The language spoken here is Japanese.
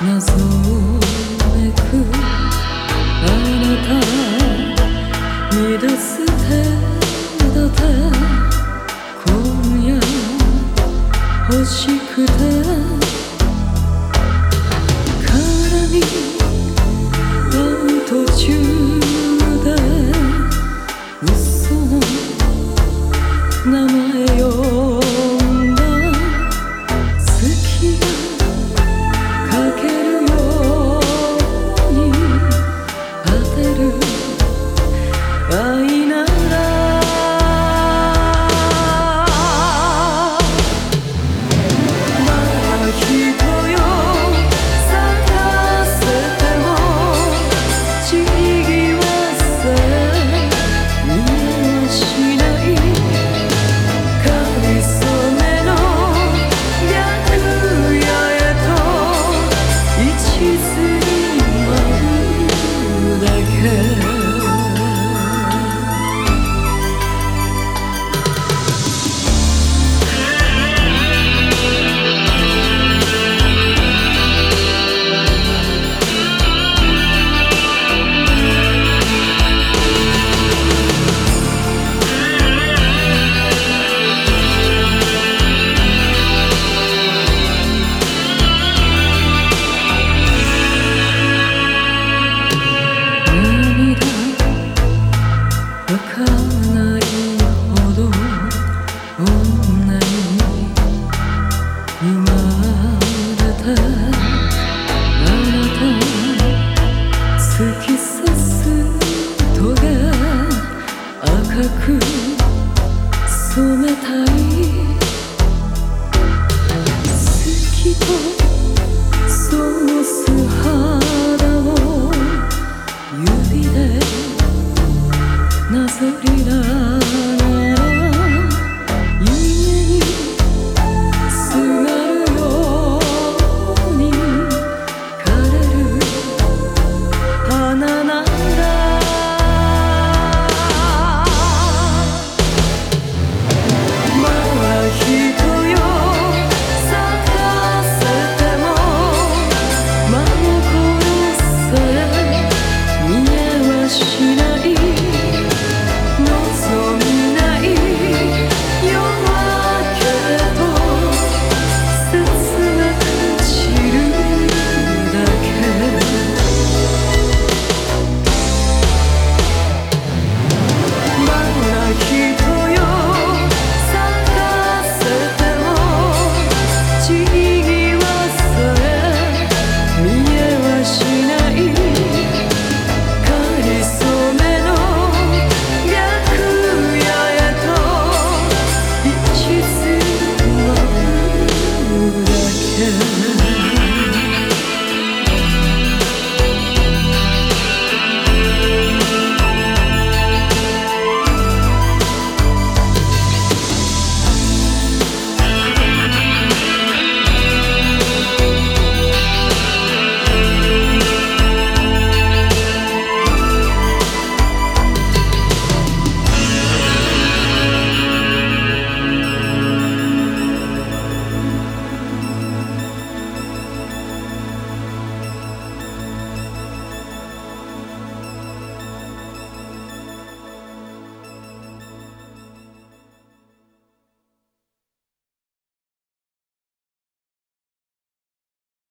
謎めくあなた乱す手だて今夜欲しくて olvides, no sufrirán.